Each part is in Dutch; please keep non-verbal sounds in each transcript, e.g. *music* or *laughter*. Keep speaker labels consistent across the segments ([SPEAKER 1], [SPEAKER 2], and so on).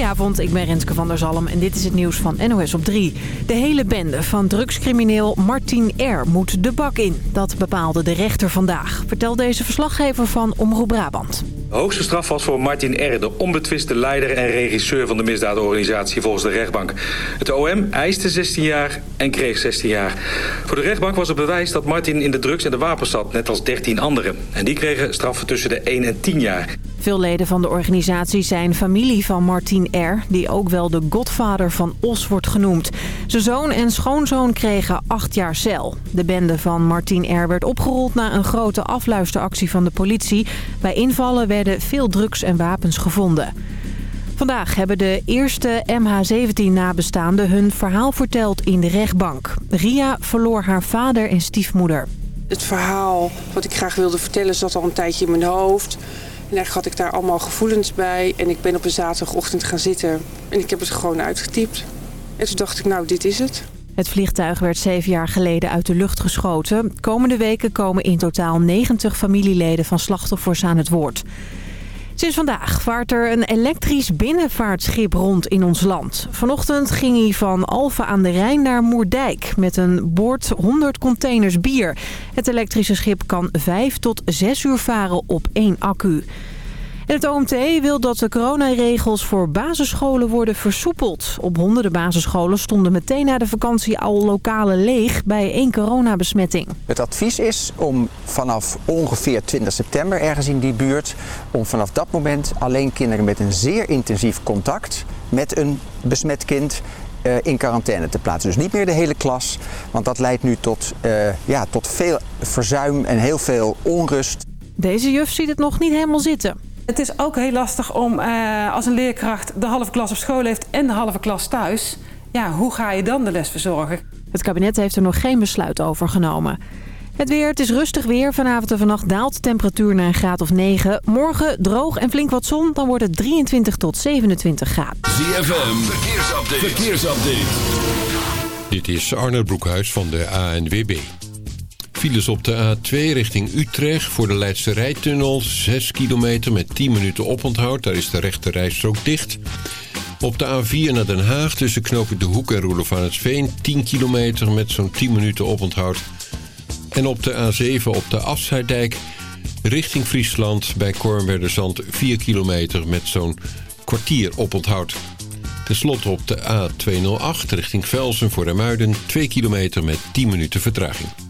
[SPEAKER 1] Goedenavond, ik ben Renske van der Zalm en dit is het nieuws van NOS op 3. De hele bende van drugscrimineel Martin R. moet de bak in. Dat bepaalde de rechter vandaag, vertelt deze verslaggever van Omroep Brabant.
[SPEAKER 2] De hoogste straf was voor Martin R., de onbetwiste leider en regisseur van de misdaadorganisatie volgens de rechtbank. Het OM eiste 16 jaar en kreeg 16 jaar. Voor de rechtbank was het bewijs dat Martin in de drugs en de wapens zat, net als 13 anderen. En die kregen straffen tussen de 1 en 10 jaar.
[SPEAKER 1] Veel leden van de organisatie zijn familie van Martin R., die ook wel de godvader van Os wordt genoemd. Zijn zoon en schoonzoon kregen acht jaar cel. De bende van Martin R. werd opgerold na een grote afluisteractie van de politie. Bij invallen werden veel drugs en wapens gevonden. Vandaag hebben de eerste MH17-nabestaanden hun verhaal verteld in de rechtbank. Ria verloor haar vader en stiefmoeder.
[SPEAKER 3] Het verhaal wat ik graag wilde vertellen zat al een tijdje in mijn hoofd. Eigenlijk had ik daar allemaal gevoelens bij. En ik ben op een zaterdagochtend gaan zitten. En ik heb het gewoon uitgetypt. En toen dacht ik, nou, dit is het.
[SPEAKER 1] Het vliegtuig werd zeven jaar geleden uit de lucht geschoten. Komende weken komen in totaal 90 familieleden van slachtoffers aan het woord. Sinds vandaag vaart er een elektrisch binnenvaartschip rond in ons land. Vanochtend ging hij van Alphen aan de Rijn naar Moerdijk met een boord 100 containers bier. Het elektrische schip kan 5 tot 6 uur varen op één accu. En het OMT wil dat de coronaregels voor basisscholen worden versoepeld. Op honderden basisscholen stonden meteen na de vakantie al lokalen leeg bij één coronabesmetting.
[SPEAKER 4] Het advies is om vanaf ongeveer 20 september ergens in die buurt... om vanaf dat moment alleen kinderen met een zeer intensief contact met een besmet kind uh, in quarantaine te plaatsen. Dus niet meer de hele klas, want dat leidt nu tot, uh, ja, tot veel verzuim en heel veel onrust.
[SPEAKER 1] Deze juf ziet het nog niet helemaal zitten.
[SPEAKER 5] Het is ook heel lastig om uh, als een leerkracht de halve klas op school heeft en de halve klas thuis. Ja, hoe ga je dan de les verzorgen?
[SPEAKER 1] Het kabinet heeft er nog geen besluit over genomen. Het weer, het is rustig weer. Vanavond en vannacht daalt de temperatuur naar een graad of 9. Morgen droog en flink wat zon, dan wordt het 23 tot 27 graden.
[SPEAKER 6] ZFM, verkeersupdate. verkeersupdate. Dit is Arnold Broekhuis van de ANWB. Files op de A2 richting Utrecht voor de Leidse Rijtunnel. 6 kilometer met 10 minuten oponthoud. Daar is de rechte rijstrook dicht. Op de A4 naar Den Haag tussen knopen De Hoek en Roelof aan het Veen. 10 kilometer met zo'n 10 minuten oponthoud. En op de A7 op de Afsluitdijk richting Friesland bij Kornwerderzand 4 kilometer met zo'n kwartier oponthoud. Ten slotte op de A208 richting Velsen voor de Muiden 2 kilometer met 10 minuten vertraging.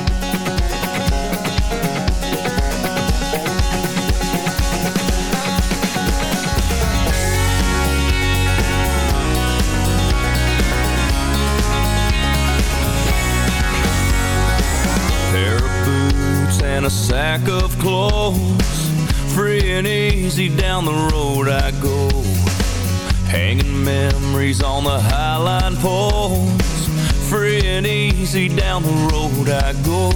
[SPEAKER 7] and a sack of clothes. Free and easy down the road I go. Hanging memories on the highline poles. Free and easy down the road I go.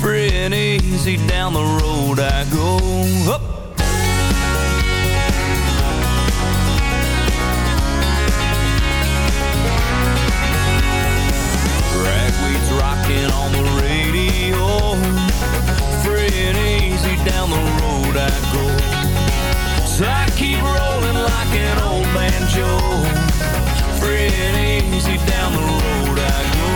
[SPEAKER 7] Free and easy down the road I go. Up.
[SPEAKER 8] Ragweed's rocking on the radio down the road I go. So I keep rolling like an old banjo. Free and easy down the road I go.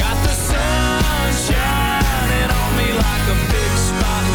[SPEAKER 8] Got the sun shining on me like a big spotlight.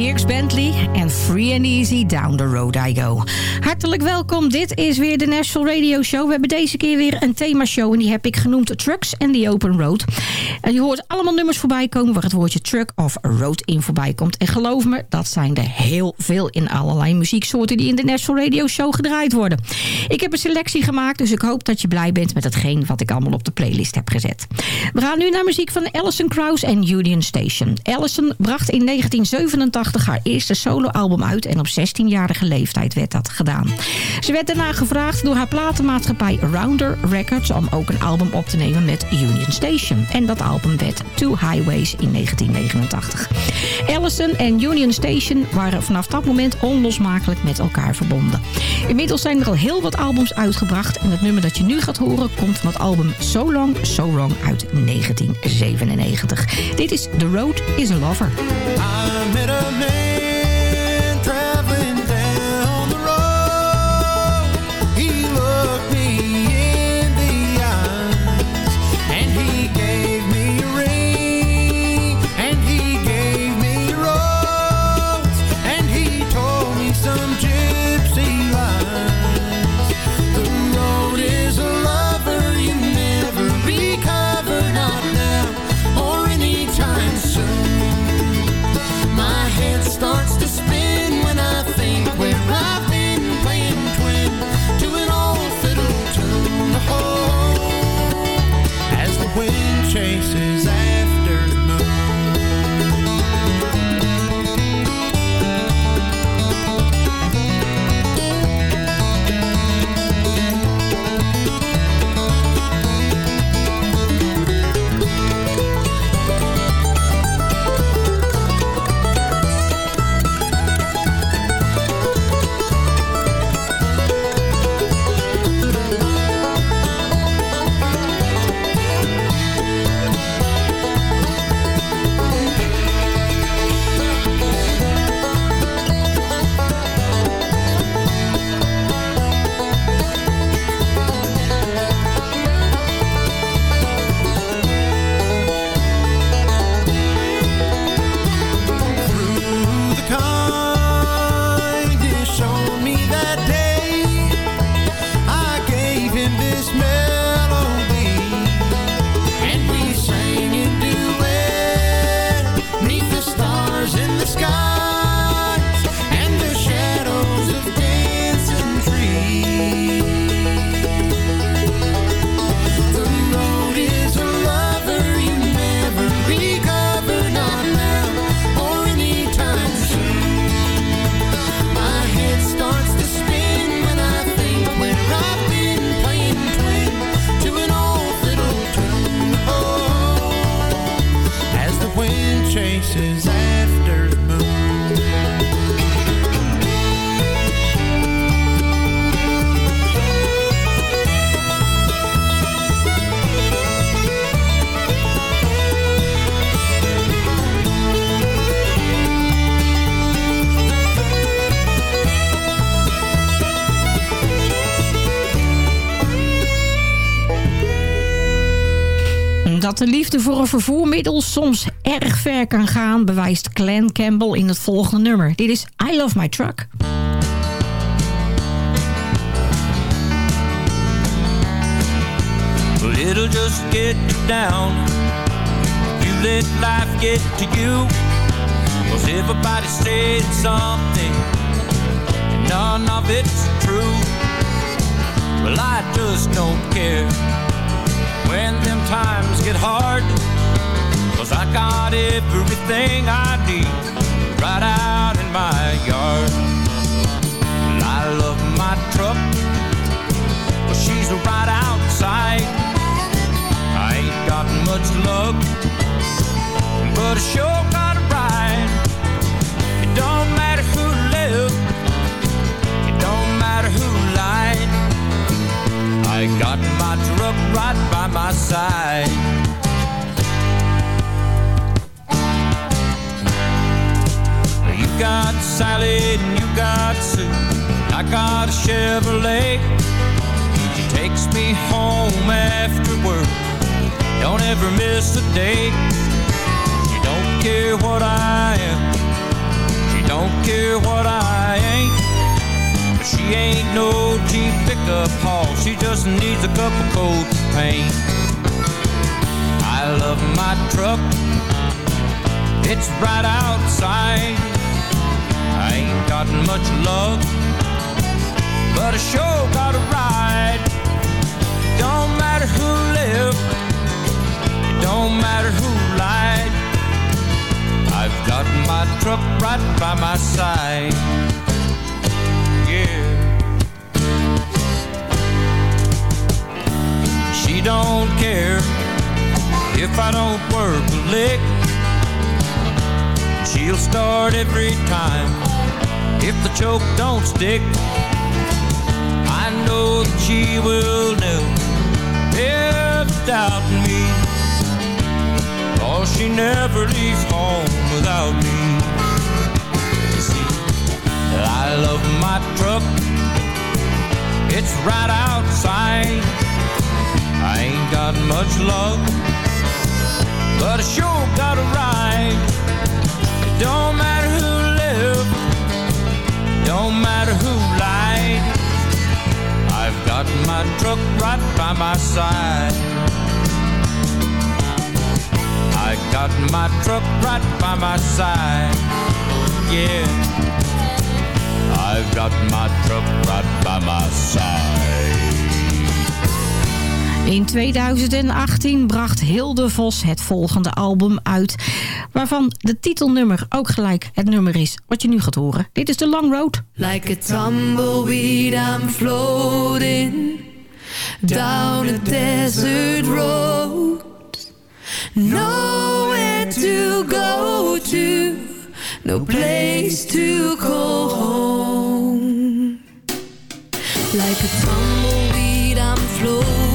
[SPEAKER 8] dear
[SPEAKER 9] Dirks Bentley en Free and Easy Down the Road I Go. Hartelijk welkom, dit is weer de National Radio Show. We hebben deze keer weer een themashow en die heb ik genoemd Trucks and the Open Road. En je hoort allemaal nummers voorbij komen waar het woordje truck of road in voorbij komt. En geloof me, dat zijn er heel veel in allerlei muzieksoorten die in de National Radio Show gedraaid worden. Ik heb een selectie gemaakt, dus ik hoop dat je blij bent met hetgeen wat ik allemaal op de playlist heb gezet. We gaan nu naar muziek van Alison Krauss en Union Station. Alison bracht in 1987 haar eerste soloalbum uit en op 16-jarige leeftijd werd dat gedaan. Ze werd daarna gevraagd door haar platenmaatschappij Rounder Records om ook een album op te nemen met Union Station. En dat album werd Two Highways in 1989. Allison en Union Station waren vanaf dat moment onlosmakelijk met elkaar verbonden. Inmiddels zijn er al heel wat albums uitgebracht en het nummer dat je nu gaat horen komt van het album So Long, So Wrong uit 1997. Dit is The Road is a Lover. De liefde voor een vervoermiddel soms erg ver kan gaan... bewijst Glenn Campbell in het volgende nummer. Dit is I Love My Truck.
[SPEAKER 7] It'll just get you down. You let life get to you. Cause everybody's saying something. None of it's true. Well, I just don't care. When them times get hard. Cause I got everything I need. Right out in my yard. Well, I love my truck. Well, she's right outside. I ain't got much luck, but I sure got a ride. It don't I got my truck right by my side. You got Sally and you got Sue. I got a Chevrolet. She takes me home after work. Don't ever miss a day. She don't care what I am. She don't care what I ain't. She ain't no cheap pickup haul. She just needs a couple coats of paint. I love my truck. It's right outside. I ain't got much love, but I sure got a ride. Don't matter who lived, it don't matter who lied. I've got my truck right by my side. If I don't work a lick. She'll start every time if the choke don't stick. I know that she will never, ever doubt me. Cause she never leaves home without me. You see, I love my truck. It's right outside. I ain't got much luck, but I sure got a ride. It don't matter who lived, don't matter who lied. I've got my truck right by my side. I got my truck right by my side. Yeah. I've got my truck right by my side.
[SPEAKER 9] In 2018 bracht Hilde Vos het volgende album uit... waarvan de titelnummer ook gelijk het nummer is wat je nu gaat horen. Dit is The Long Road.
[SPEAKER 10] Like a tumbleweed, I'm floating down a desert road. Nowhere to go to, no place to call home. Like a tumbleweed, I'm floating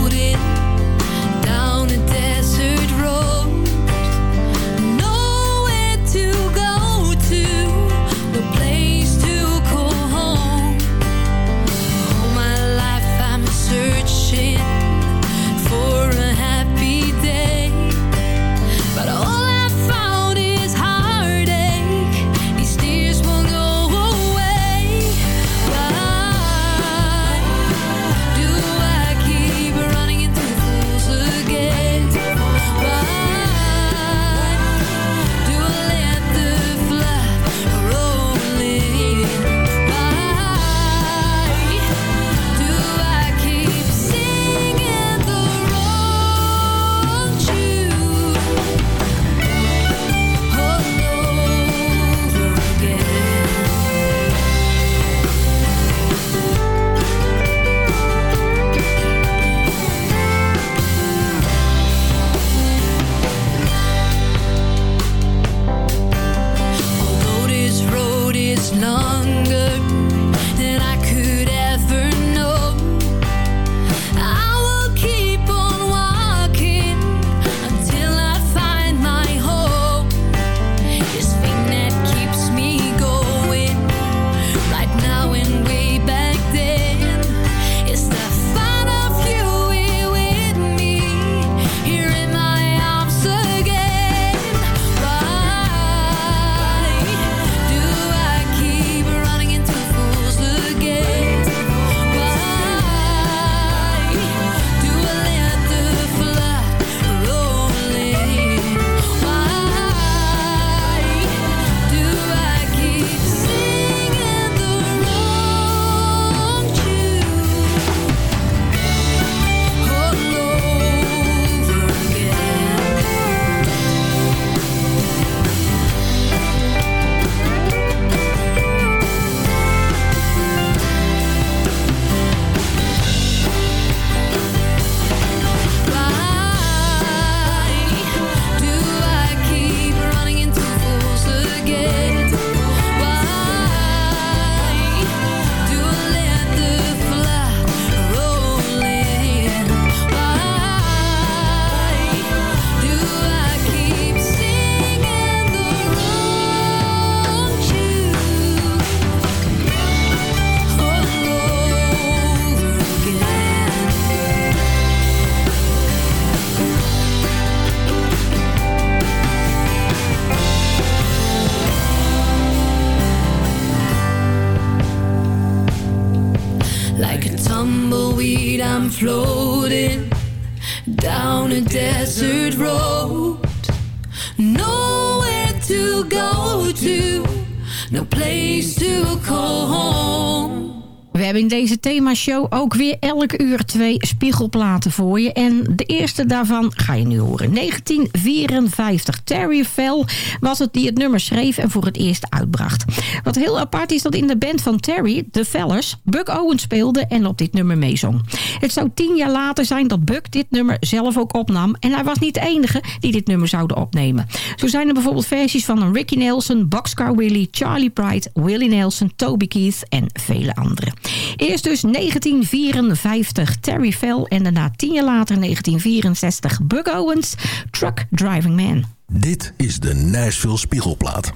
[SPEAKER 9] themashow ook weer elke uur twee spiegelplaten voor je. En de eerste daarvan ga je nu horen. 1954. Terry Fell was het die het nummer schreef en voor het eerst uitbracht. Wat heel apart is dat in de band van Terry, de Fellers, Buck Owens speelde en op dit nummer meezong. Het zou tien jaar later zijn dat Buck dit nummer zelf ook opnam. En hij was niet de enige die dit nummer zouden opnemen. Zo zijn er bijvoorbeeld versies van Ricky Nelson, Boxcar Willie, Charlie Pride, Willie Nelson, Toby Keith en vele anderen. Eerst dus 1954 Terry Fell en daarna tien jaar later 1964 Buck Owens, Truck Driving Man.
[SPEAKER 11] Dit is de Nashville Spiegelplaat.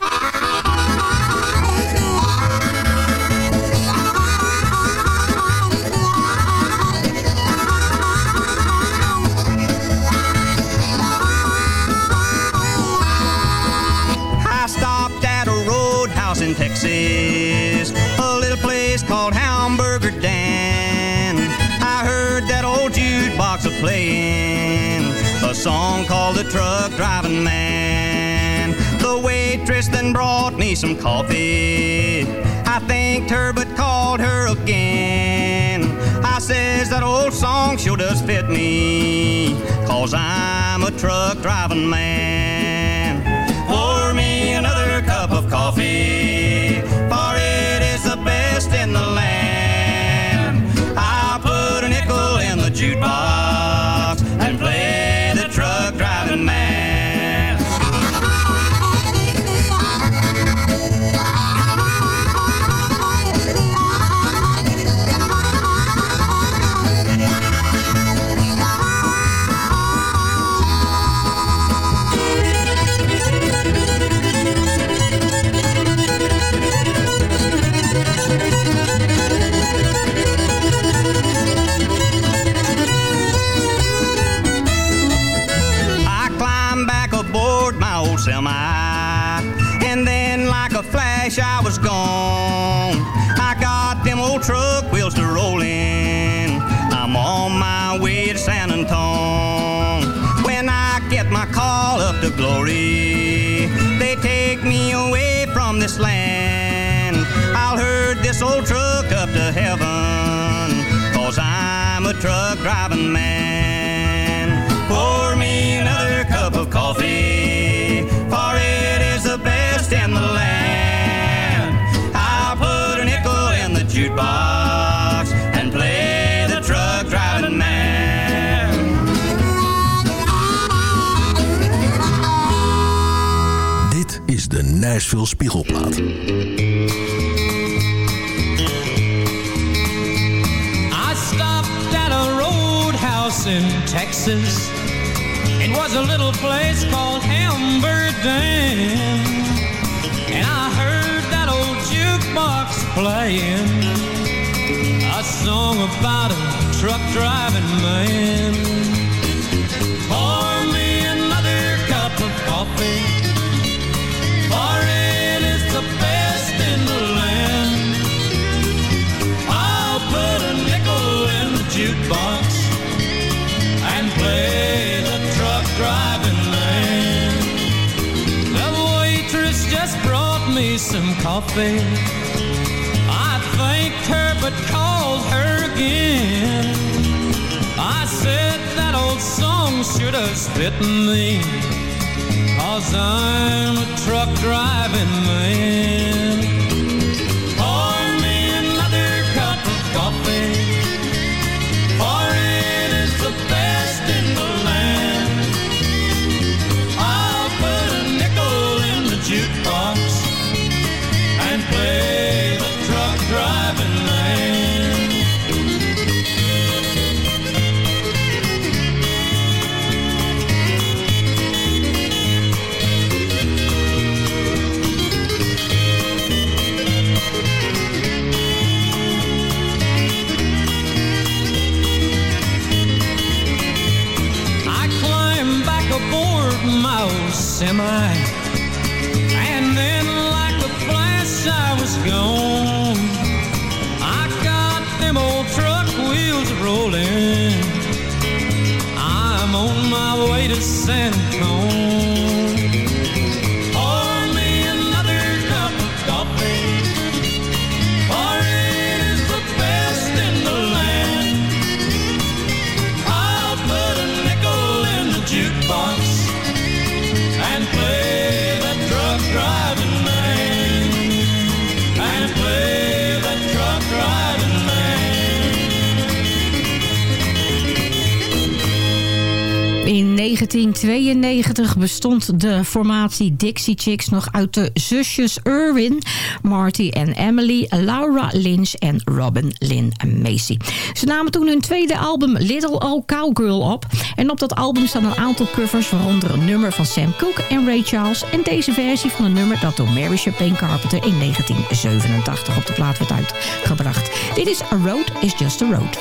[SPEAKER 12] I stopped at a roadhouse in Texas, playing a song called The Truck Driving Man. The waitress then brought me some coffee. I thanked her but called her again. I says that old song sure does fit me, cause I'm a truck driving man. Pour me another cup of coffee, for it is the best in the land. I'll put a nickel in the jukebox man. Pour me another cup of coffee, for it is the best in the land. I'll put a nickel in the jukebox
[SPEAKER 11] de Nashville Spiegelplaat.
[SPEAKER 7] In Texas. It was a little place called Hamburg Dan. And I heard that old jukebox playing a song about a truck driving man. Pour me another cup of coffee, me some coffee. I thanked her but called her again. I said that old song should have fit me. Cause I'm a truck driving man. my old semi. And then, like a flash, I was gone. I got them old truck wheels rolling.
[SPEAKER 13] I'm on my way to San
[SPEAKER 9] Antonio. 1992 bestond de formatie Dixie Chicks nog uit de zusjes Irwin, Marty en Emily, Laura Lynch en Robin Lynn Macy. Ze namen toen hun tweede album Little Old Cowgirl op. En op dat album staan een aantal covers, waaronder een nummer van Sam Cooke en Ray Charles. En deze versie van een nummer dat door Mary Chapin Carpenter in 1987 op de plaat werd uitgebracht. Dit is A Road is Just a Road.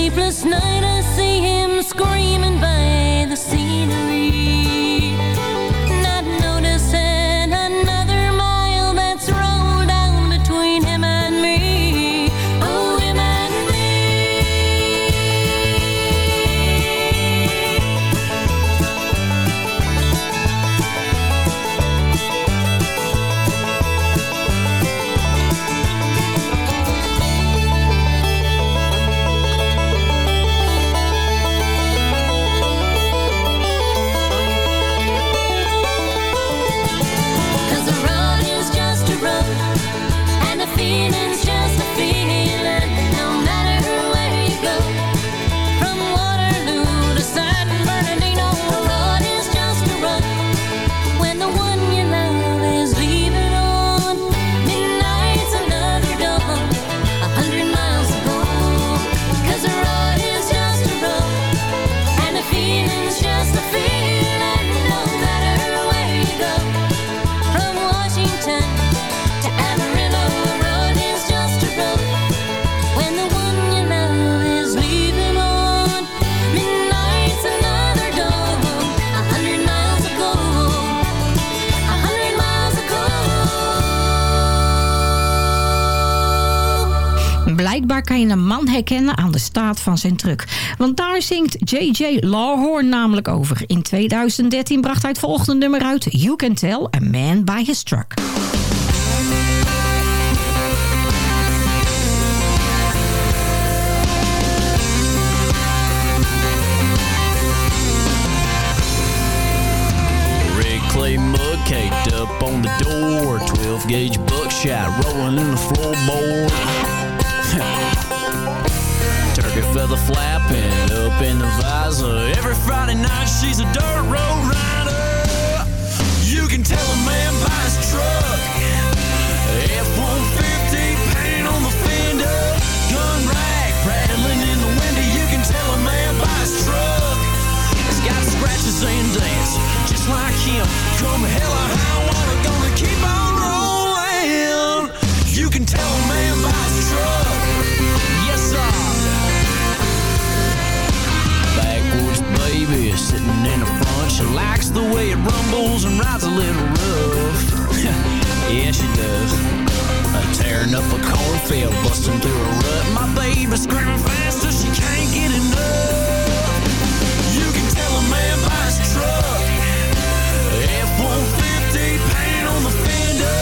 [SPEAKER 14] Sleepless
[SPEAKER 9] Kan je een man herkennen aan de staat van zijn truck. Want daar zingt J.J. Lawhorn namelijk over. In 2013 bracht hij het volgende nummer uit. You Can Tell a Man by His Truck.
[SPEAKER 7] Mug caked up on the door. 12 gauge buckshot rolling in the floorboard. Feather flapping up in the visor. Every Friday night she's a dirt road rider. You can tell a man by his truck. F-150 paint on the fender. Gun rack rattling in the window. You can tell a man by his truck. He's got scratches and dents, just like him. Come hell or high water, gonna keep on rolling. You can tell a man baby sitting in the front. She likes the way it rumbles and rides a little rough. *laughs* yeah, she does. Uh, tearing up a cornfield, busting through a rut. My baby's screaming faster, she can't get enough. You can tell a man by his truck. F-150 paint on the fender.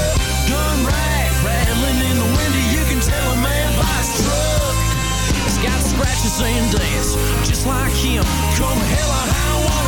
[SPEAKER 7] Gun rack rattling in the window. You can tell a man and dance just like him. Come hell or high water.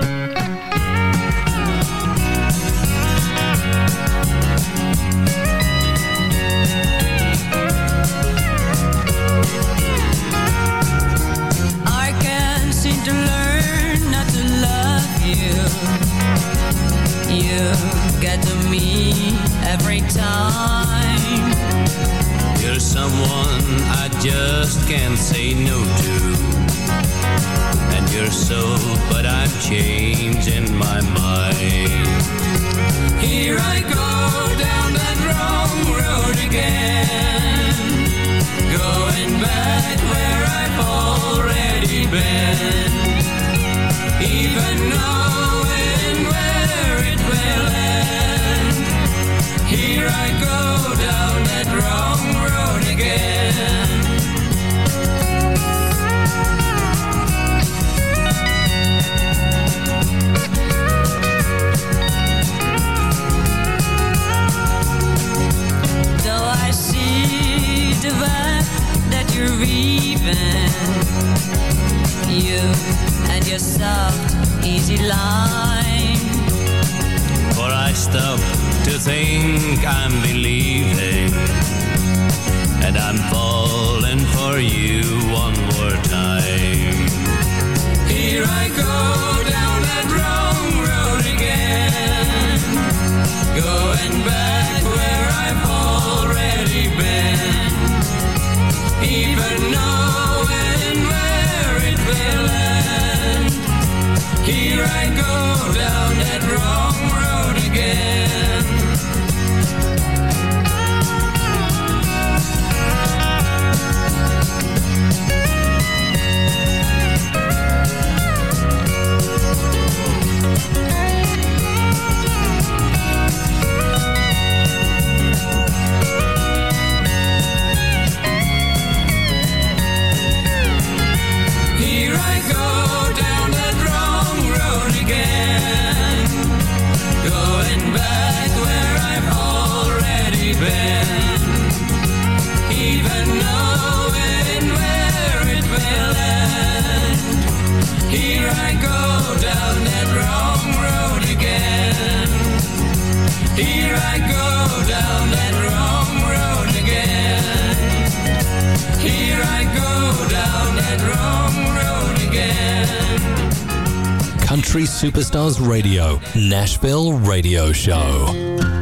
[SPEAKER 15] Country Superstars Radio, Nashville Radio Show.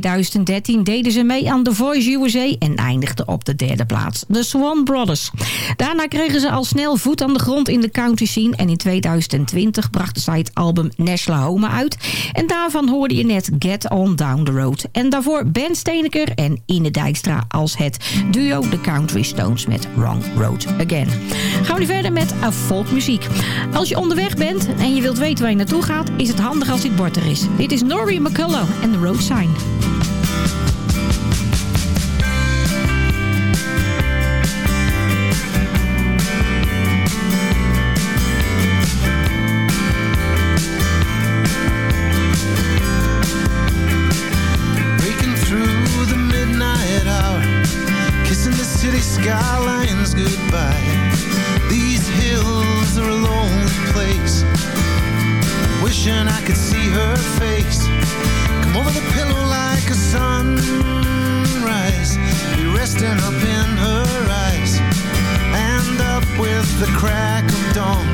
[SPEAKER 9] 2013 deden ze mee aan The Voice USA en eindigden op de derde plaats. De Swan Brothers. Daarna kregen ze al snel voet aan de grond in de country scene. En in 2020 brachten zij het album Home uit. En daarvan hoorde je net Get On Down The Road. En daarvoor Ben Steeneker en Ine Dijkstra als het duo The Country Stones met Wrong Road Again. Gaan we nu verder met folkmuziek. Als je onderweg bent en je wilt weten waar je naartoe gaat... is het handig als dit bord er is. Dit is Norrie McCullough en The Road Sign.
[SPEAKER 16] Skylines goodbye. These hills are a lonely place. Wishing I could see her face. Come over the pillow like a sunrise. Be resting up in her eyes. And up with the crack of dawn.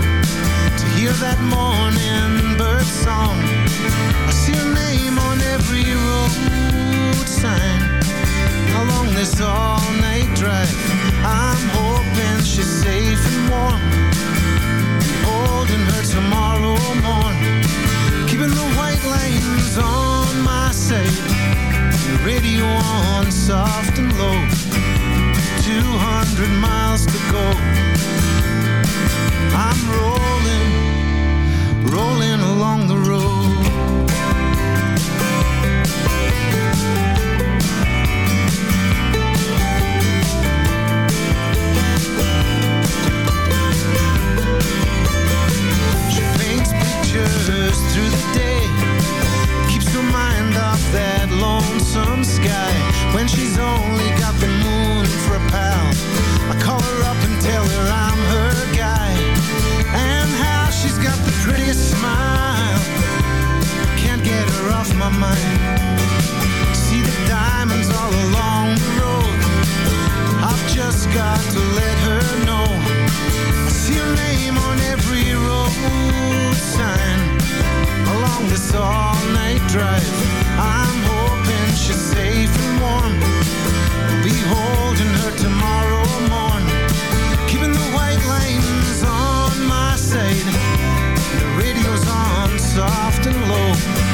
[SPEAKER 16] To hear that morning bird song. I see her name on every road sign. This all-night drive. I'm hoping she's safe and warm. Holding her tomorrow morn. Keeping the white lines on my side. Radio on soft and low. 200 miles to go. I'm rolling, rolling along the road. Pictures through the day. Keeps her mind off that lonesome sky. When she's only got the moon for a pal I call her up and tell her I'm her guy. And how she's got the prettiest smile. Can't get her off my mind. See the diamonds all along the road. I've just got to let her know. I see her name on every road sign Along this all-night drive. I'm hoping she's safe and warm. Be holding her tomorrow morn. Keeping the white lines on my side. The radio's on soft and low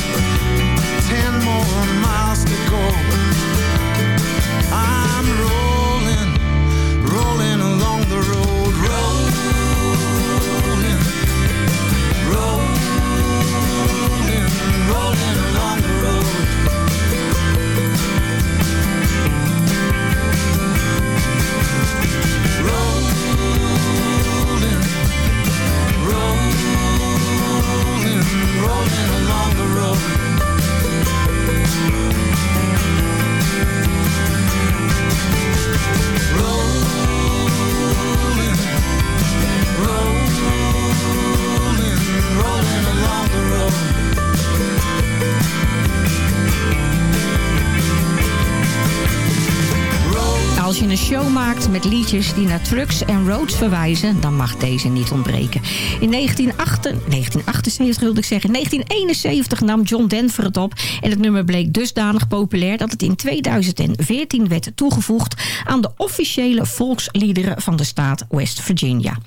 [SPEAKER 9] Thank you. Die naar trucks en roads verwijzen, dan mag deze niet ontbreken. In 1978, 1978 wilde ik zeggen, 1971 nam John Denver het op en het nummer bleek dusdanig populair dat het in 2014 werd toegevoegd aan de officiële volksliederen van de staat West Virginia.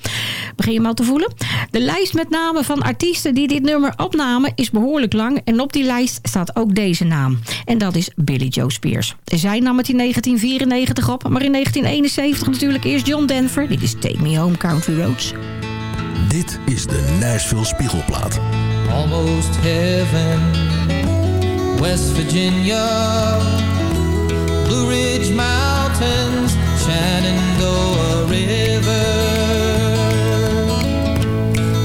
[SPEAKER 9] Begin je hem al te voelen? De lijst met namen van artiesten die dit nummer opnamen is behoorlijk lang en op die lijst staat ook deze naam. En dat is Billy Joe Spears. Zij nam het in 1994 op, maar in 1971 natuurlijk eerst John Denver. Dit is Take Me Home Country Roads.
[SPEAKER 11] Dit is de Nashville Spiegelplaat.
[SPEAKER 17] Almost heaven, West Virginia, Blue Ridge Mountains, Shenandoah River.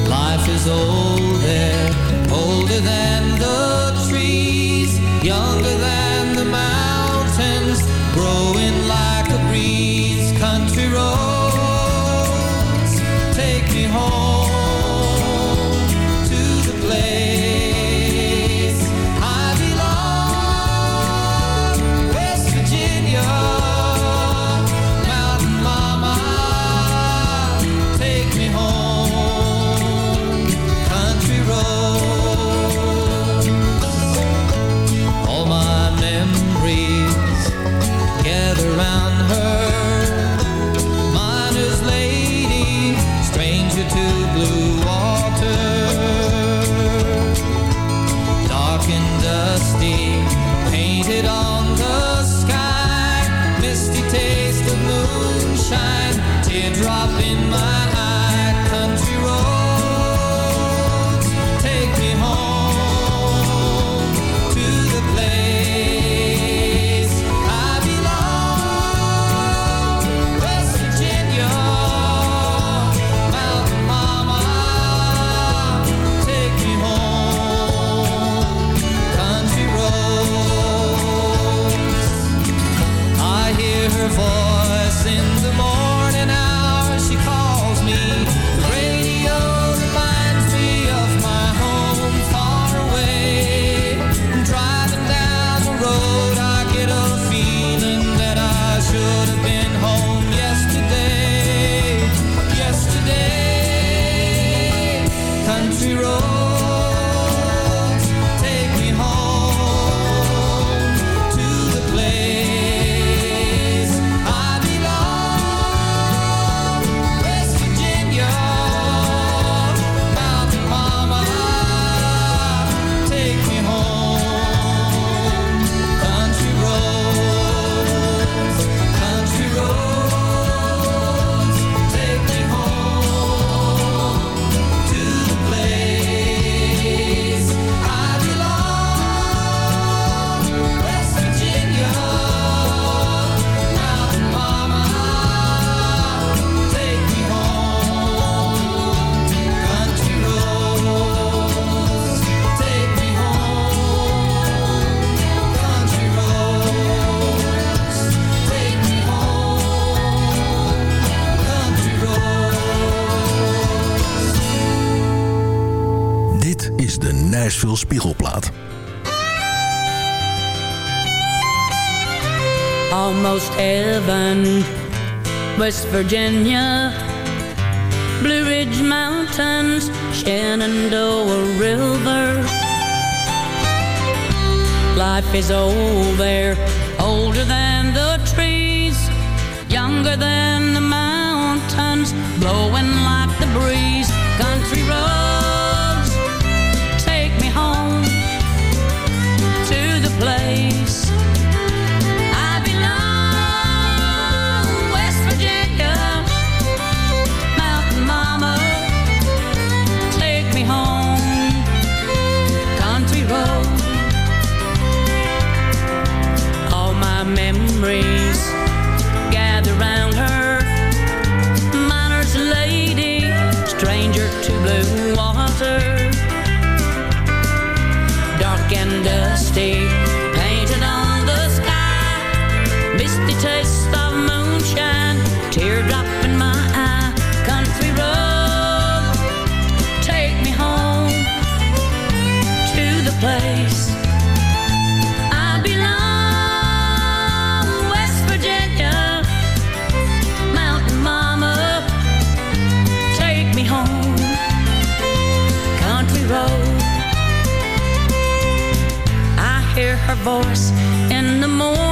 [SPEAKER 17] Life is old there, older than the trees, younger home Virginia, Blue
[SPEAKER 14] Ridge Mountains, Shenandoah River. Life is old there, older than the trees, younger than voice in the morning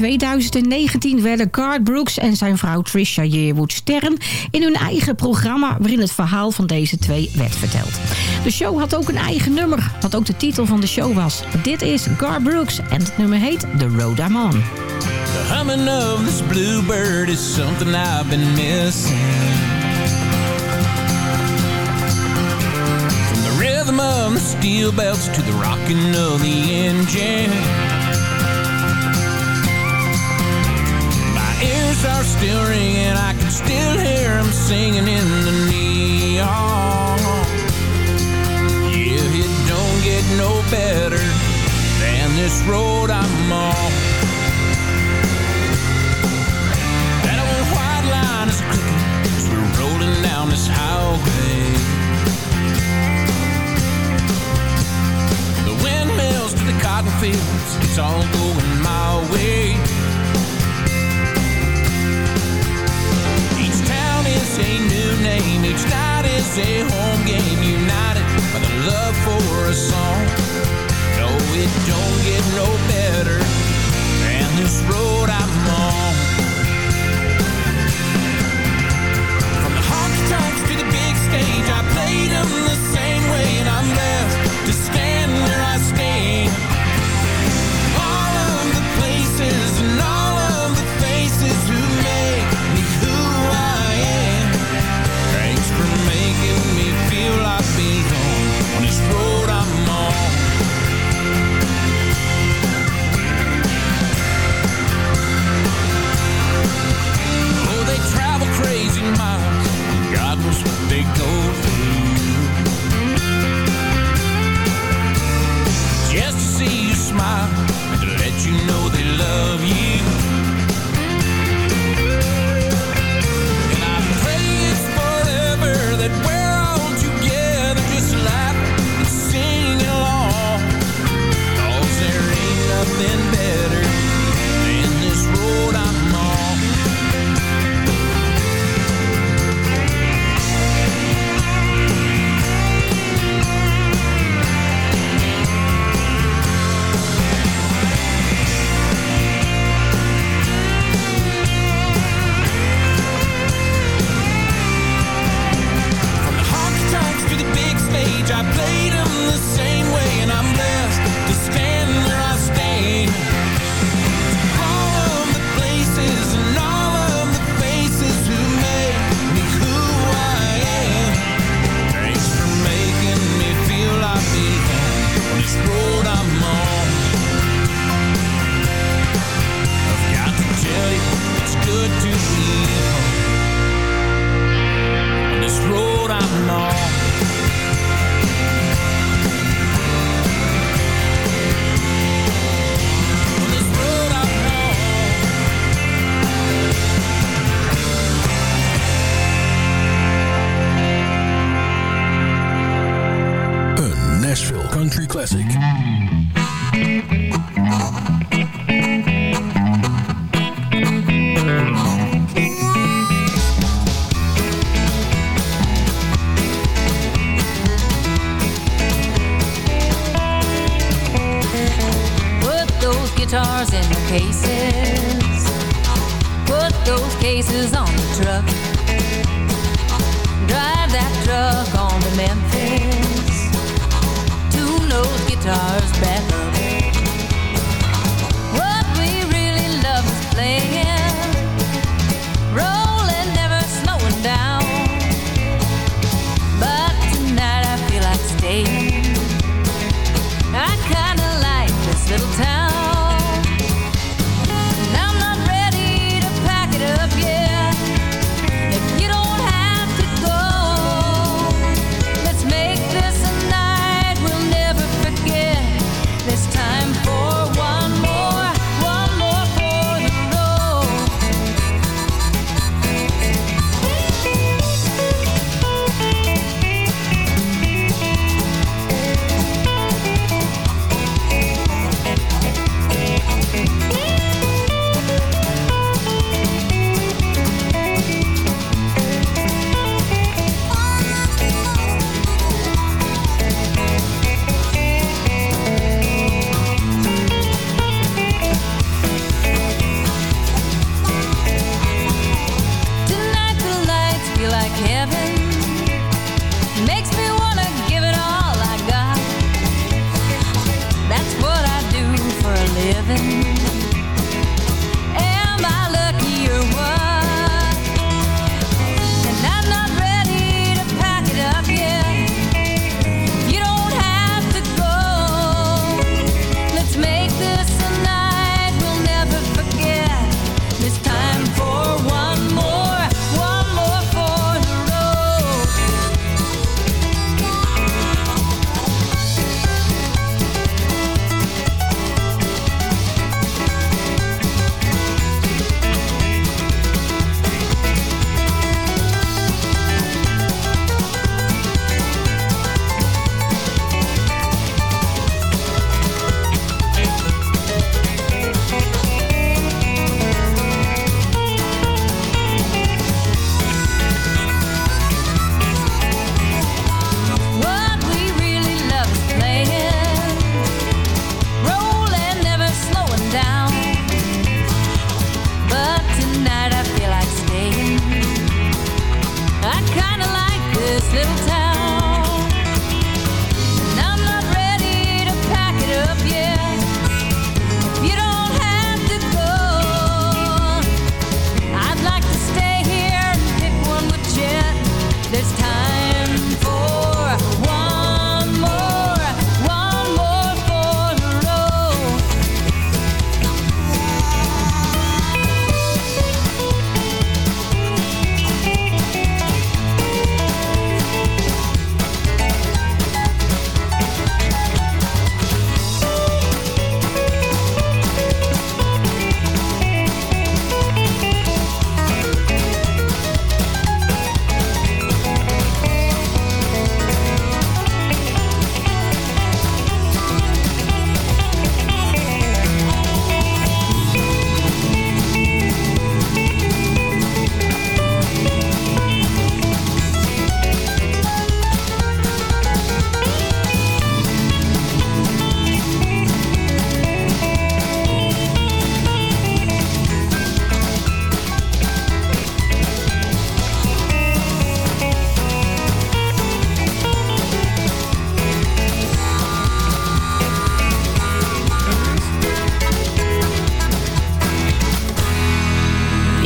[SPEAKER 9] 2019 werden Garth Brooks en zijn vrouw Trisha Yearwood sterren in hun eigen programma waarin het verhaal van deze twee werd verteld. De show had ook een eigen nummer, wat ook de titel van de show was. Dit is Garth Brooks en het nummer heet The Road I'm On.
[SPEAKER 7] The humming of this bluebird is something I've been missing. Rhythm of the steel to the rocking of the engine. Ears are still ringing, I can still hear them singing in the neon. Yeah, it don't get no better than this road I'm on. That old white line is clicking as we're rolling down this highway. The windmills to the cotton fields, it's all going my way. A new name, each night is a home game, united by the love for a song. No, it don't get no better than this road I'm on. From the honky tonks to the big stage, I played them the same way, and I'm left
[SPEAKER 14] my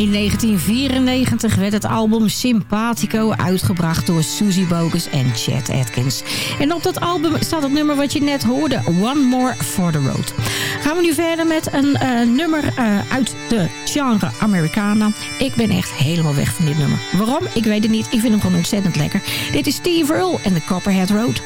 [SPEAKER 14] In
[SPEAKER 9] 1994 werd het album Sympathico uitgebracht door Susie Bogus en Chet Atkins. En op dat album staat het nummer wat je net hoorde, One More for the Road. Gaan we nu verder met een eh, nummer eh, uit de genre Americana. Ik ben echt helemaal weg van dit nummer. Waarom? Ik weet het niet. Ik vind hem gewoon ontzettend lekker. Dit is Steve Earle en de Copperhead Road.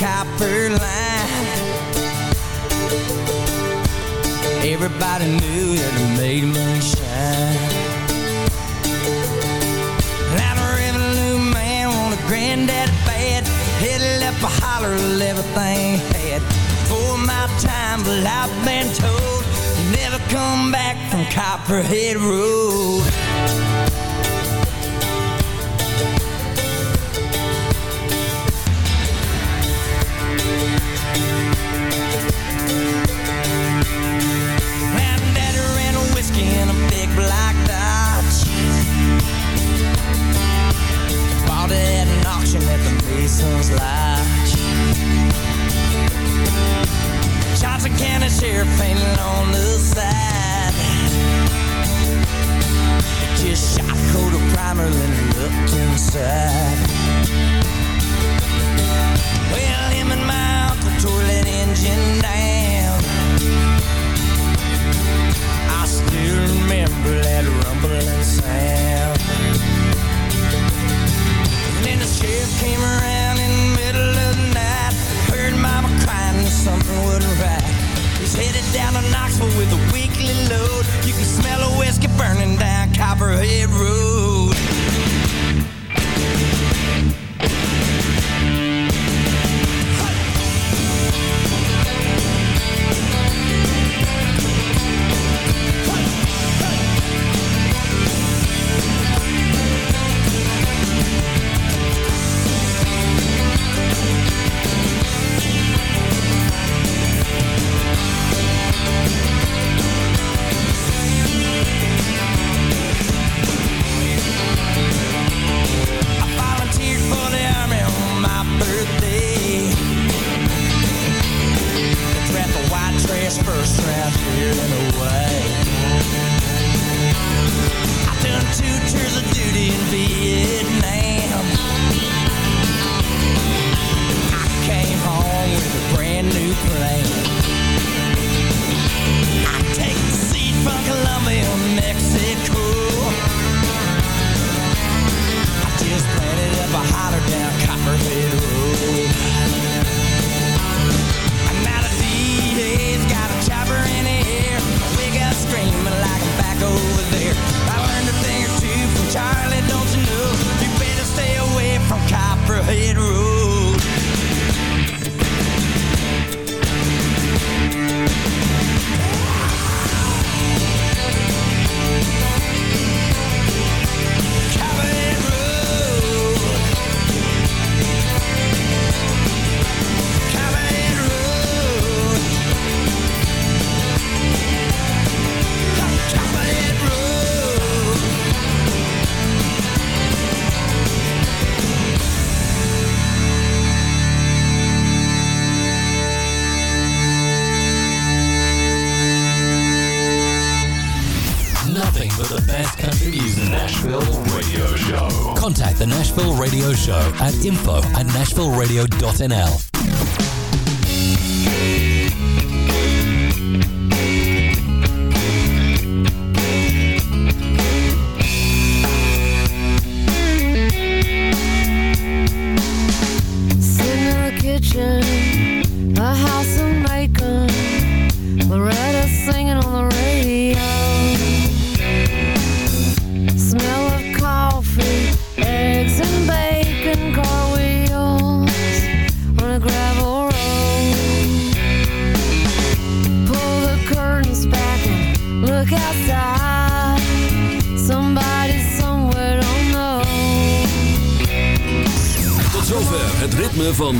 [SPEAKER 15] Copper line. Everybody knew that it made moonshine. Now the revenue man want a granddaddy bad. Headed up a holler of everything he had. For my time, but I've been told you never come back from Copperhead Road. The Mason's Lodge. Johnson County Sheriff painted on the side. Just shot coat of primer, then looked inside. Well, him and my uncle tore that engine down. I still remember that rumbling sound. And then the sheriff came around in the middle of the night. Heard mama something wasn't right. He's headed down to Knoxville with a weekly load. You can smell a whiskey burning down Copperhead Road.
[SPEAKER 18] Info at nashvilleradio.nl.